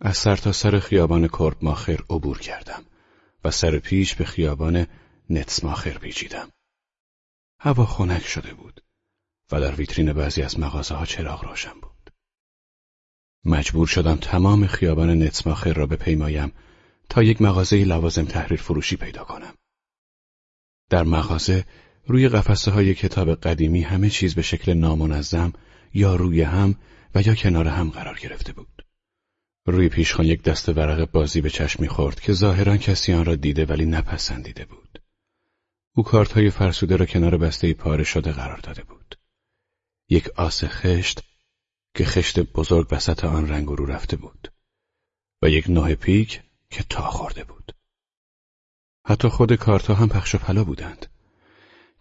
از سر تا سر خیابان کرب ماخر عبور کردم و سر پیش به خیابان نتسماخر پیچیدم. هوا خنک شده بود و در ویترین بعضی از مغازه ها چراغ روشن بود. مجبور شدم تمام خیابان نتسماخر را بپیمایم تا یک مغازه لوازم تحریر فروشی پیدا کنم. در مغازه روی قفسه های کتاب قدیمی همه چیز به شکل نامنظم یا روی هم و یا کنار هم قرار گرفته بود. روی پیشخان یک دست ورق بازی به چشم می‌خورد که ظاهرا کسی آن را دیده ولی نپسندیده بود. او کارت های فرسوده را کنار بسته پاره شده قرار داده بود. یک آس خشت که خشت بزرگ وسط آن رنگ رو رفته بود و یک نوع پیک که تا خورده بود. حتی خود کارت هم پخش و پلا بودند.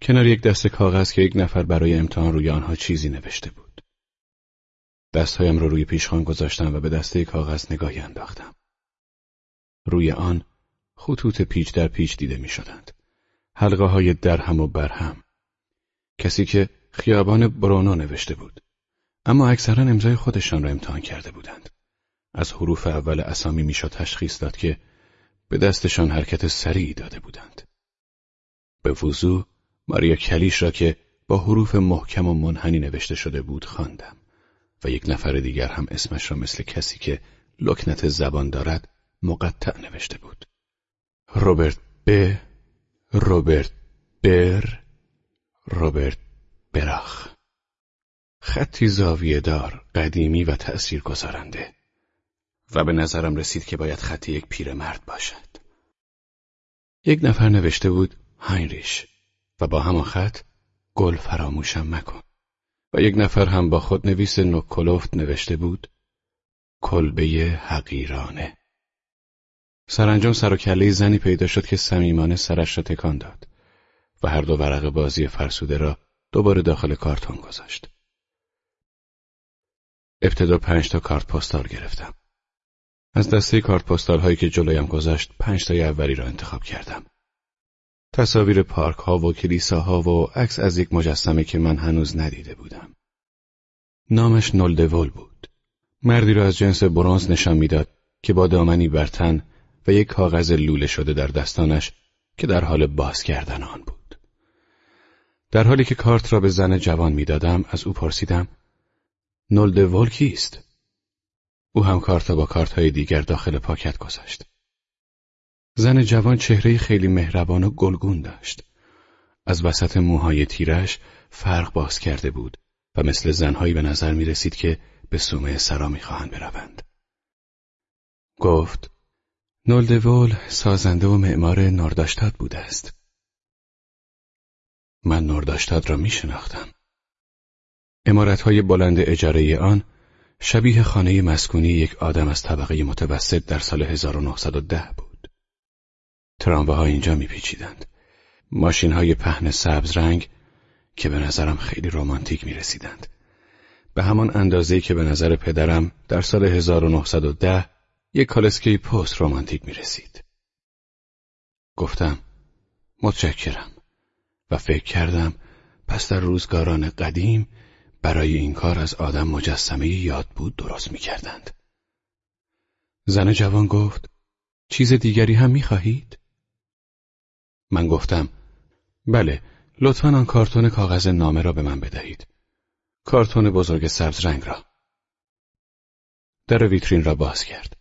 کنار یک دست کاغذ که یک نفر برای امتحان روی آنها چیزی نوشته بود. دستهایم را روی پیشخان گذاشتم و به دسته کاغذ نگاهی انداختم. روی آن خطوط پیچ در پیچ دیده می شدند. حلقه های درهم و برهم. کسی که خیابان برونو نوشته بود. اما اکثرا امضای خودشان را امتحان کرده بودند. از حروف اول اسامی می‌شد تشخیص داد که به دستشان حرکت سریعی داده بودند. به وضوع ماریا کلیش را که با حروف محکم و منحنی نوشته شده بود خواندم و یک نفر دیگر هم اسمش را مثل کسی که لکنت زبان دارد مقطع نوشته بود. روبرت ب روبرت بر روبرت براخ خطی زاویه دار قدیمی و تأثیر گذارنده و به نظرم رسید که باید خط یک پیرمرد باشد. یک نفر نوشته بود هاینریش و با همان خط گل فراموشم مکن و یک نفر هم با خود نویس نوکلوفت نوشته بود کلبه حقیرانه سرانجام سر و کله زنی پیدا شد که صمیمانه سرش را تکان داد و هر دو ورق بازی فرسوده را دوباره داخل کارتون گذاشت. ابتدا پنج تا کارت پستال گرفتم. از دسته کارت پستال هایی که جلویم گذاشت پنج تای اولی را انتخاب کردم. تصاویر پارک ها و کلیساها و عکس از یک مجسمه که من هنوز ندیده بودم. نامش نولدول بود. مردی را از جنس برونز نشان می‌داد که با دامنی بر تن و یک کاغذ لوله شده در دستانش که در حال باز کردن آن بود. در حالی که کارت را به زن جوان می‌دادم از او پرسیدم نولدول کیست؟ او هم کارت با کارت های دیگر داخل پاکت گذاشت. زن جوان چهره خیلی مهربان و گلگون داشت. از وسط موهای تیرش فرق باز کرده بود و مثل زنهایی به نظر می رسید که به سومه سرا می خواهند بروند. گفت نولدوول سازنده و معمار نورداشتاد بوده است. من نورداشتاد را می شناختم. امارتهای بلند اجاره آن شبیه خانه مسکونی یک آدم از طبقه متوسط در سال 1910 بود. ها اینجا میپیچیدند. ماشین های پهن سبز رنگ که به نظرم خیلی رومانتیک می رسیدند. به همان اندازه که به نظر پدرم در سال 1910 یک کالسکه پست رومانتیک می رسید. گفتم متشکرم و فکر کردم پس در روزگاران قدیم برای این کار از آدم مجسمه یاد بود درست می کردند. زن جوان گفت چیز دیگری هم می خواهید؟ من گفتم بله لطفا آن کارتون کاغذ نامه را به من بدهید. کارتون بزرگ سبز رنگ را. در ویترین را باز کرد.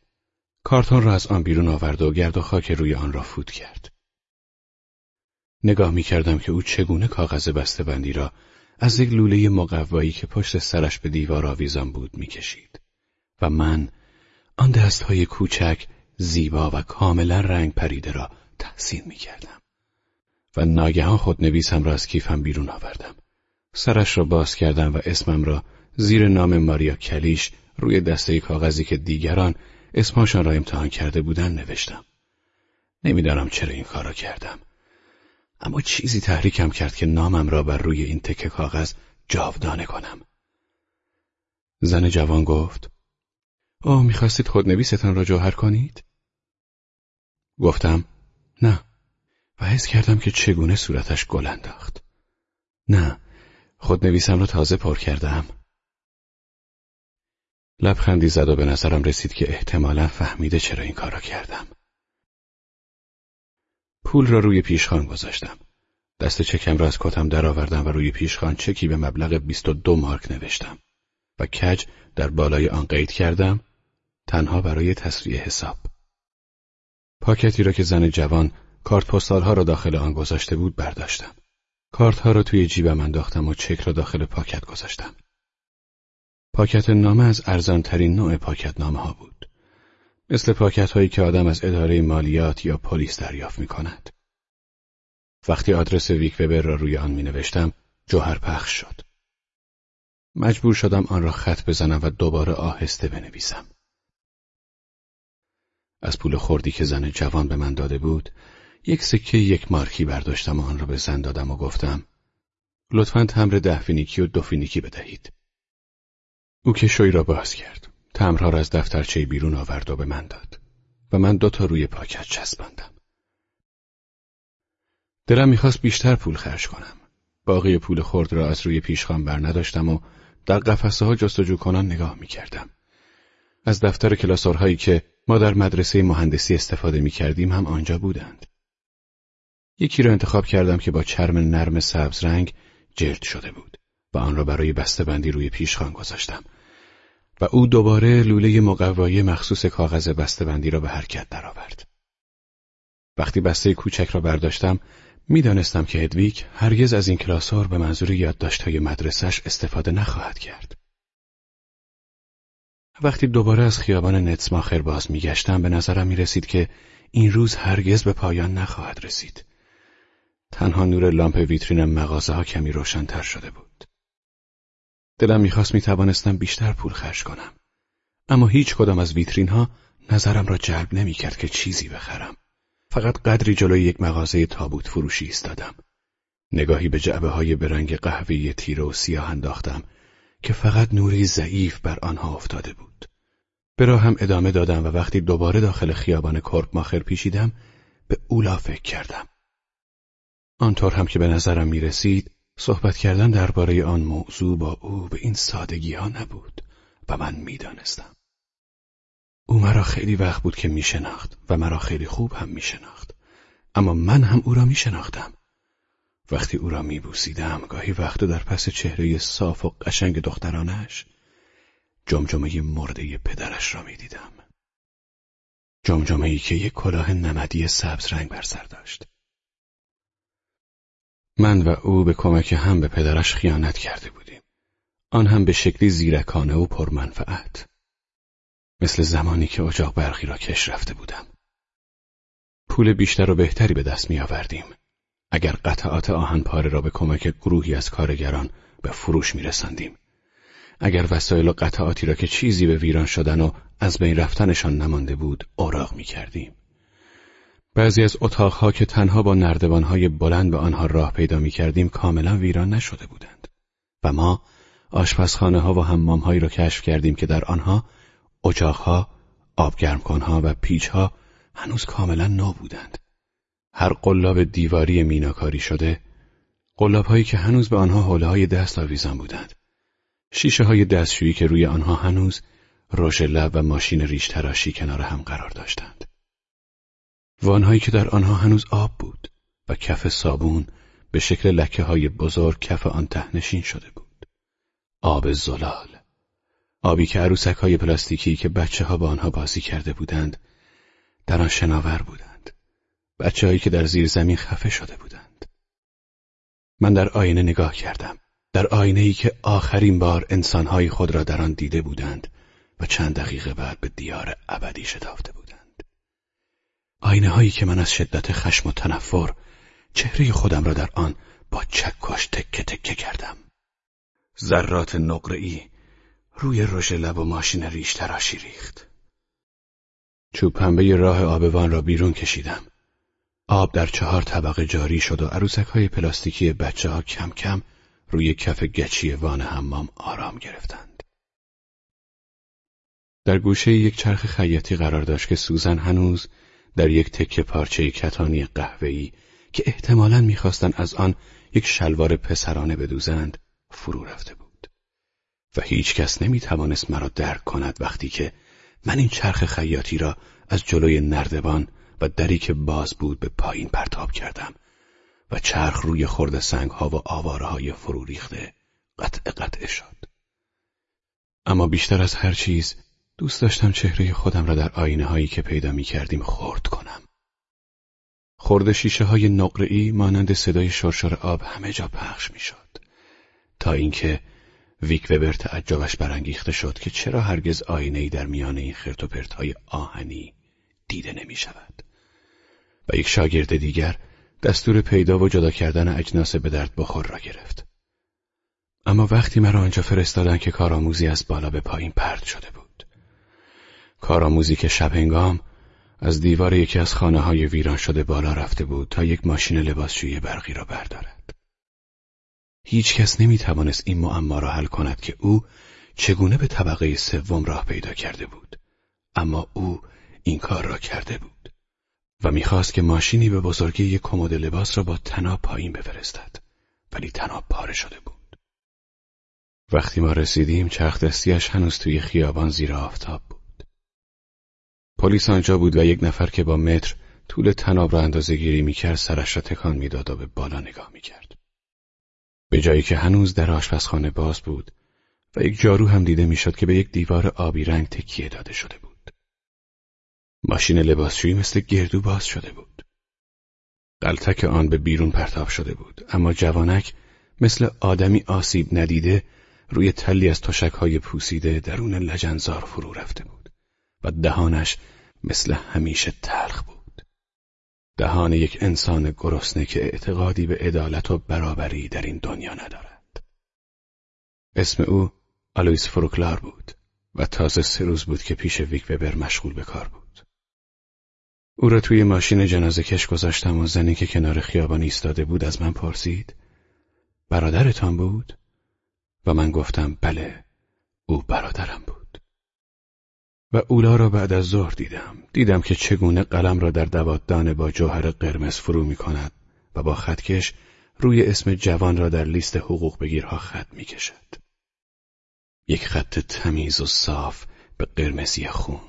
کارتون را از آن بیرون آورد و گرد و خاک روی آن را فوت کرد. نگاه می کردم که او چگونه کاغذ بندی را از یک لوله مقوایی که پشت سرش به دیوار آویزان بود می‌کشید و من آن دستهای کوچک زیبا و کاملا رنگ پریده را تحسین می کردم. و ناگهان خود نویسم را از کیفم بیرون آوردم. سرش را باز کردم و اسمم را زیر نام ماریا کلیش روی دسته کاغذی که دیگران اسمشان را امتحان کرده بودن نوشتم. نمی‌دانم چرا این کار را کردم. اما چیزی تحریکم کرد که نامم را بر روی این تکه کاغذ جاودانه کنم. زن جوان گفت آه می‌خواستید خودنویستان را جوهر کنید؟ گفتم نه و حس کردم که چگونه صورتش گل انداخت. نه خودنویسم را تازه پر کردم. لبخندی زد و به نظرم رسید که احتمالا فهمیده چرا این کارا کردم. پول را روی پیشخان گذاشتم. دست چکم را از کتم درآوردم و روی پیشخان چکی به مبلغ 22 مارک نوشتم و کج در بالای آن قید کردم تنها برای تسریع حساب. پاکتی را که زن جوان کارت ها را داخل آن گذاشته بود برداشتم. کارت ها را توی جیبم انداختم و چک را داخل پاکت گذاشتم. پاکت نامه از ارزانترین نوع پاکت نامه ها بود. مثل پاکت هایی که آدم از اداره مالیات یا پلیس دریافت می کند. وقتی آدرس ویک وبر را روی آن می نوشتم جوهر پخش شد. مجبور شدم آن را خط بزنم و دوباره آهسته بنویسم. از پول خوردی که زن جوان به من داده بود یک سکه یک مارکی برداشتم و آن را به زن دادم و گفتم لطفا تمر ده فینیکی و دو فینیکی بدهید. او کشوی را باز کرد. تمرها را از دفترچه بیرون آورد و به من داد و من دو تا روی پاکت چسباندم. دلم می‌خواست بیشتر پول خرج کنم. باقی پول خورد را از روی پیشخان بر نداشتم و در قفسه ها جستجو کنان نگاه می‌کردم. از دفتر کلاسورهایی که ما در مدرسه مهندسی استفاده می‌کردیم هم آنجا بودند. یکی را انتخاب کردم که با چرم نرم سبز رنگ جلد شده بود و آن را برای بسته‌بندی روی پیشخان گذاشتم و او دوباره لوله مقوایی مخصوص کاغذ بسته‌بندی را به حرکت درآورد. وقتی بسته کوچک را برداشتم می‌دانستم که هدویک هرگز از این کلاسور به منظور یادداشت‌های مدرسهش استفاده نخواهد کرد. وقتی دوباره از خیابان نتسماخر باز میگشتم به نظرم می رسید که این روز هرگز به پایان نخواهد رسید. تنها نور لامپ ویترین مغازه ها کمی روشنتر شده بود. دلم می‌خواست می توانستم بیشتر پول خرج کنم. اما هیچ کدام از ویترین ها نظرم را جلب نمی کرد که چیزی بخرم. فقط قدری جلوی یک مغازه تابوت فروشی ایستادم. نگاهی به جعبه های برنگ قهوه‌ای تیره و سیاه انداختم که فقط نوری ضعیف بر آنها افتاده بود. به راهم ادامه دادم و وقتی دوباره داخل خیابان کرب ماخر پیشیدم به اولا فکر کردم. آنطور هم که به نظرم می رسید صحبت کردن درباره آن موضوع با او به این سادگی ها نبود و من می‌دانستم. او مرا خیلی وقت بود که می شناخت و مرا خیلی خوب هم می شناخت. اما من هم او را می شناختم. وقتی او را می بوسیدم گاهی وقت در پس چهره صاف و قشنگ دخترانش جمجمه مرده پدرش را می دیدم. جمجمه ای که یک کلاه نمدی سبز رنگ بر سر داشت. من و او به کمک هم به پدرش خیانت کرده بودیم. آن هم به شکلی زیرکانه و پرمنفعت. مثل زمانی که اجاق برقی را کش رفته بودم. پول بیشتر و بهتری به دست می آوردیم. اگر قطعات آهن پاره را به کمک گروهی از کارگران به فروش می رسندیم. اگر وسایل و قطعاتی را که چیزی به ویران شدن و از بین رفتنشان نمانده بود اوراق می کردیم. بعضی از اتاقها که تنها با نردبانهای بلند به آنها راه پیدا می کردیم کاملا ویران نشده بودند و ما آشپزخانه ها و حمام را کشف کردیم که در آنها اجاقها، آبگرمکنها و پیچها هنوز کاملا نو بودند. هر قلاب دیواری میناکاری شده، قلاب هایی که هنوز به آنها حوله های دست آویزان بودند. شیشه های دستشویی که روی آنها هنوز رژ لب و ماشین ریش تراشی کنار هم قرار داشتند. وانهایی که در آنها هنوز آب بود و کف صابون به شکل لکه های بزرگ کف آن تهنشین شده بود. آب زلال. آبی که عروسک های پلاستیکی که بچه ها با آنها بازی کرده بودند در آن شناور بودند. بچه هایی که در زیر زمین خفه شده بودند. من در آینه نگاه کردم. در آینه ای که آخرین بار انسانهای خود را در آن دیده بودند و چند دقیقه بعد به دیار ابدی شتافته بودند. آینه هایی که من از شدت خشم و تنفر چهره خودم را در آن با چکش تکه تکه کردم. ذرات نقره‌ای روی رژ لب و ماشین ریش تراشی ریخت. چوب پنبه راه آبوان را بیرون کشیدم. آب در چهار طبقه جاری شد و عروسک های پلاستیکی بچه ها کم کم روی کف گچی وان حمام آرام گرفتند. در گوشه یک چرخ خیاطی قرار داشت که سوزن هنوز در یک تکه پارچه کتانی قهوه‌ای که احتمالاً می‌خواستند از آن یک شلوار پسرانه بدوزند فرو رفته بود. و هیچ کس نمی توانست مرا درک کند وقتی که من این چرخ خیاطی را از جلوی نردبان و دری که باز بود به پایین پرتاب کردم و چرخ روی خورده سنگ ها و آواره های فرو ریخته قطع قطع شد. اما بیشتر از هر چیز دوست داشتم چهره خودم را در آینه هایی که پیدا می کردیم خورد کنم. خورده شیشه های نقره‌ای مانند صدای شرشر آب همه جا پخش می شد. تا اینکه ویک وبر تعجبش برانگیخته شد که چرا هرگز آینه ای در میان این خرت و پرت های آهنی دیده نمی شود. و یک شاگرد دیگر دستور پیدا و جدا کردن اجناس به درد بخور را گرفت. اما وقتی مرا آنجا فرستادن که کارآموزی از بالا به پایین پرد شده بود. کارآموزی که شب هنگام از دیوار یکی از خانه های ویران شده بالا رفته بود تا یک ماشین لباسشویی برقی را بردارد. هیچ کس نمی توانست این معما را حل کند که او چگونه به طبقه سوم راه پیدا کرده بود. اما او این کار را کرده بود و می‌خواست که ماشینی به بزرگی یک کمد لباس را با تناب پایین بفرستد ولی تناب پاره شده بود. وقتی ما رسیدیم چرخ دستیش هنوز توی خیابان زیر آفتاب بود. پلیس آنجا بود و یک نفر که با متر طول تناب را اندازه گیری می‌کرد سرش را تکان می‌داد و به بالا نگاه می‌کرد. به جایی که هنوز در آشپزخانه باز بود و یک جارو هم دیده می‌شد که به یک دیوار آبی رنگ تکیه داده شده بود. ماشین لباسشویی مثل گردو باز شده بود. قلتک آن به بیرون پرتاب شده بود اما جوانک مثل آدمی آسیب ندیده روی تلی از تشکهای پوسیده درون لجنزار فرو رفته بود. و دهانش مثل همیشه تلخ بود. دهان یک انسان گرسنه که اعتقادی به عدالت و برابری در این دنیا ندارد. اسم او آلویس فروکلار بود و تازه سه روز بود که پیش ویک وبر مشغول به کار بود. او را توی ماشین جنازه کش گذاشتم و زنی که کنار خیابان ایستاده بود از من پرسید برادرتان بود؟ و من گفتم بله او برادرم. و اولا را بعد از ظهر دیدم. دیدم که چگونه قلم را در دواددان با جوهر قرمز فرو می کند و با خطکش روی اسم جوان را در لیست حقوق بگیرها خط می کشد. یک خط تمیز و صاف به قرمزی خون.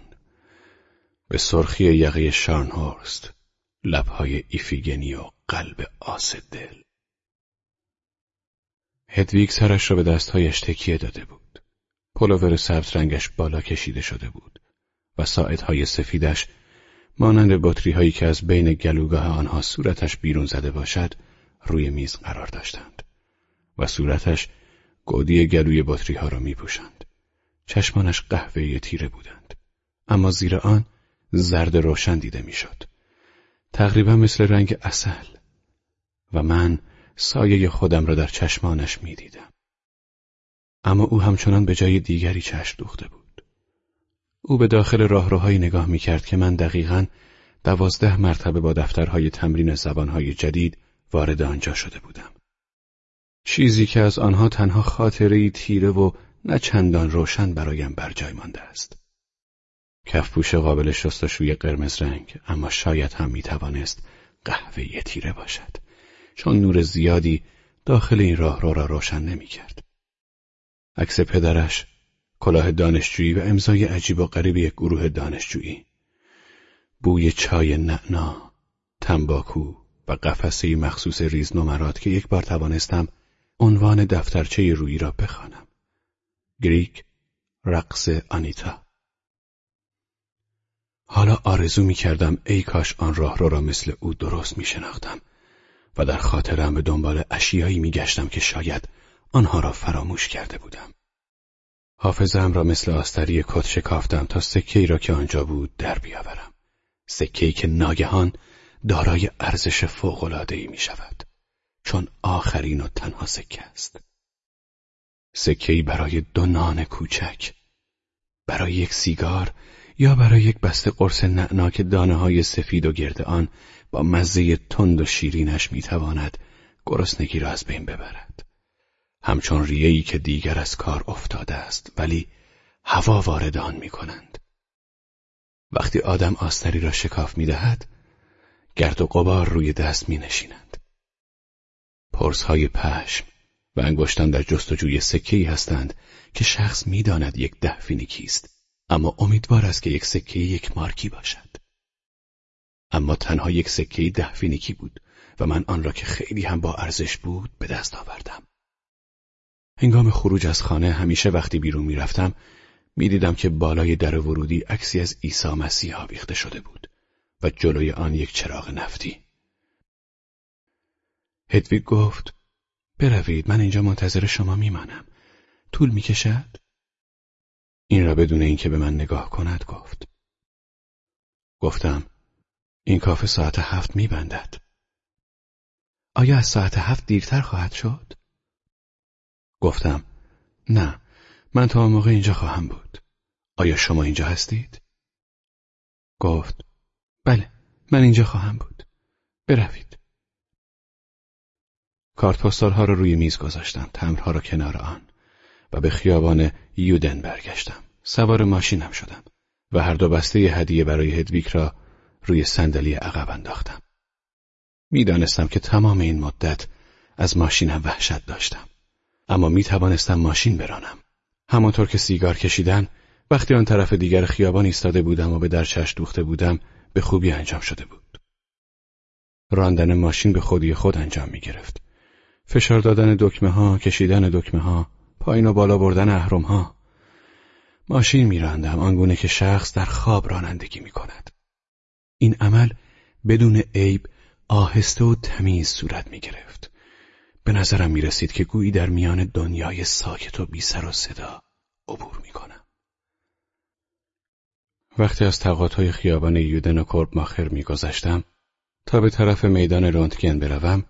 به سرخی یقه شارنهورست، لبهای ایفیگنی و قلب آس دل. هدویگ سرش را به دستهایش تکیه داده بود. پلوور سبز رنگش بالا کشیده شده بود و ساعدهای سفیدش مانند بطری هایی که از بین گلوگاه آنها صورتش بیرون زده باشد روی میز قرار داشتند و صورتش گودی گلوی بطری ها را می پوشند. چشمانش قهوه‌ای تیره بودند اما زیر آن زرد روشن دیده می‌شد. تقریبا مثل رنگ اصل و من سایه خودم را در چشمانش می دیدم. اما او همچنان به جای دیگری چشم دوخته بود. او به داخل راهروهایی نگاه می کرد که من دقیقا دوازده مرتبه با دفترهای تمرین زبانهای جدید وارد آنجا شده بودم. چیزی که از آنها تنها خاطری تیره و نه چندان روشن برایم بر جای مانده است. کفپوش قابل شستشوی قرمز رنگ اما شاید هم می توانست قهوه تیره باشد چون نور زیادی داخل این راهرو را روشن نمی کرد. عکس پدرش، کلاه دانشجویی و امضای عجیب و غریب یک گروه دانشجویی. بوی چای نعنا، تنباکو و قفسه مخصوص ریز نمرات که یک بار توانستم عنوان دفترچه روی را بخوانم. گریک رقص آنیتا حالا آرزو می کردم ای کاش آن راه رو را مثل او درست می شناختم و در خاطرم به دنبال اشیایی می گشتم که شاید آنها را فراموش کرده بودم. حافظم را مثل آستری کت شکافتم تا سکه را که آنجا بود در بیاورم. سکه که ناگهان دارای ارزش فوق‌العاده‌ای می شود. چون آخرین و تنها سکه است. سکه برای دو نان کوچک، برای یک سیگار یا برای یک بسته قرص نعنا که دانه های سفید و گرد آن با مزه تند و شیرینش می‌تواند گرسنگی را از بین ببرد. همچون ریهی که دیگر از کار افتاده است ولی هوا وارد آن می کنند. وقتی آدم آستری را شکاف می دهد گرد و قبار روی دست می نشینند. پرس های پشم و انگشتان در جستجوی سکه‌ای هستند که شخص می‌داند یک ده فینیکی است اما امیدوار است که یک سکه یک مارکی باشد اما تنها یک سکه ده فینیکی بود و من آن را که خیلی هم با ارزش بود به دست آوردم هنگام خروج از خانه همیشه وقتی بیرون می‌رفتم می‌دیدم که بالای در ورودی عکسی از عیسی مسیح آویخته شده بود و جلوی آن یک چراغ نفتی. هدویگ گفت بروید من اینجا منتظر شما میمانم. طول می‌کشد؟ این را بدون اینکه به من نگاه کند گفت. گفتم این کافه ساعت هفت میبندد. آیا از ساعت هفت دیرتر خواهد شد؟ گفتم نه من تا موقع اینجا خواهم بود. آیا شما اینجا هستید؟ گفت بله من اینجا خواهم بود. بروید. کارت پستال ها را روی میز گذاشتم تمرها را کنار آن و به خیابان یودن برگشتم. سوار ماشینم شدم و هر دو بسته هدیه برای هدویک را روی صندلی عقب انداختم. می‌دانستم که تمام این مدت از ماشینم وحشت داشتم. اما می توانستم ماشین برانم. همانطور که سیگار کشیدن وقتی آن طرف دیگر خیابان ایستاده بودم و به در چش دوخته بودم به خوبی انجام شده بود. راندن ماشین به خودی خود انجام می گرفت فشار دادن دکمه ها کشیدن دکمه ها پایین و بالا بردن اهرم ها ماشین میراندم آنگونه که شخص در خواب رانندگی می کند این عمل بدون عیب آهسته و تمیز صورت می گرفت. به نظرم می رسید که گویی در میان دنیای ساکت و بی سر و صدا عبور می کنم. وقتی از های خیابان یودن و کرب ماخر می گذشتم تا به طرف میدان رونتگن بروم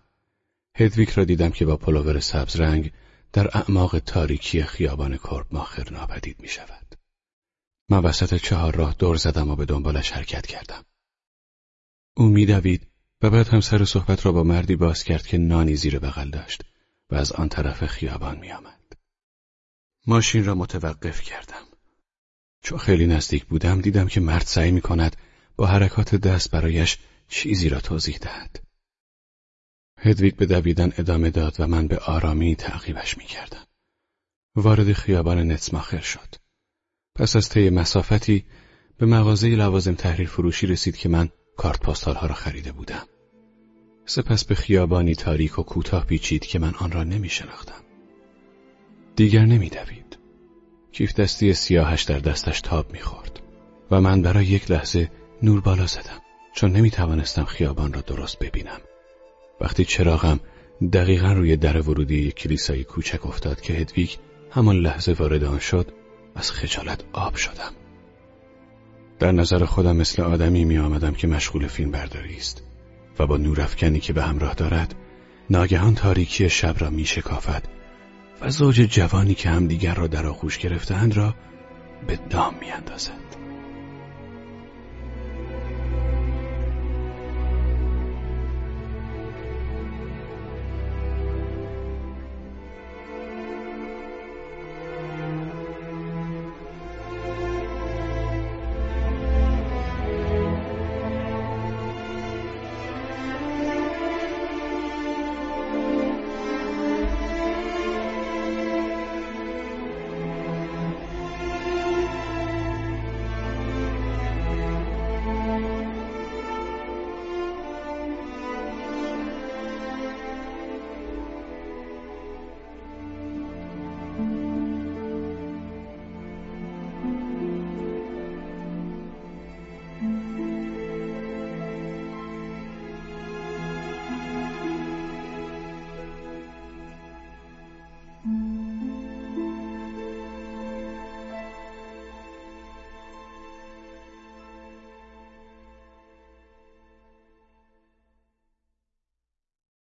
هدویک را دیدم که با پلوور سبز رنگ در اعماق تاریکی خیابان کرب ماخر ناپدید می شود. من وسط چهار راه دور زدم و به دنبالش حرکت کردم. او میدوید و بعد هم سر صحبت را با مردی باز کرد که نانی زیر بغل داشت و از آن طرف خیابان می آمد. ماشین را متوقف کردم. چون خیلی نزدیک بودم دیدم که مرد سعی می کند با حرکات دست برایش چیزی را توضیح دهد. هدویگ به دویدن ادامه داد و من به آرامی تعقیبش می کردم. وارد خیابان نتسماخر شد. پس از طی مسافتی به مغازه لوازم تحریر فروشی رسید که من کارت پاستال ها را خریده بودم. سپس به خیابانی تاریک و کوتاه پیچید که من آن را نمی شناختم. دیگر نمی دوید. کیف دستی سیاهش در دستش تاب می خورد و من برای یک لحظه نور بالا زدم چون نمی توانستم خیابان را درست ببینم. وقتی چراغم دقیقا روی در ورودی یک کلیسای کوچک افتاد که هدویگ همان لحظه وارد آن شد از خجالت آب شدم. در نظر خودم مثل آدمی می آمدم که مشغول فیلم برداری است و با نورافکنی که به همراه دارد ناگهان تاریکی شب را می شکافد و زوج جوانی که همدیگر را در آغوش گرفتند را به دام می اندازد.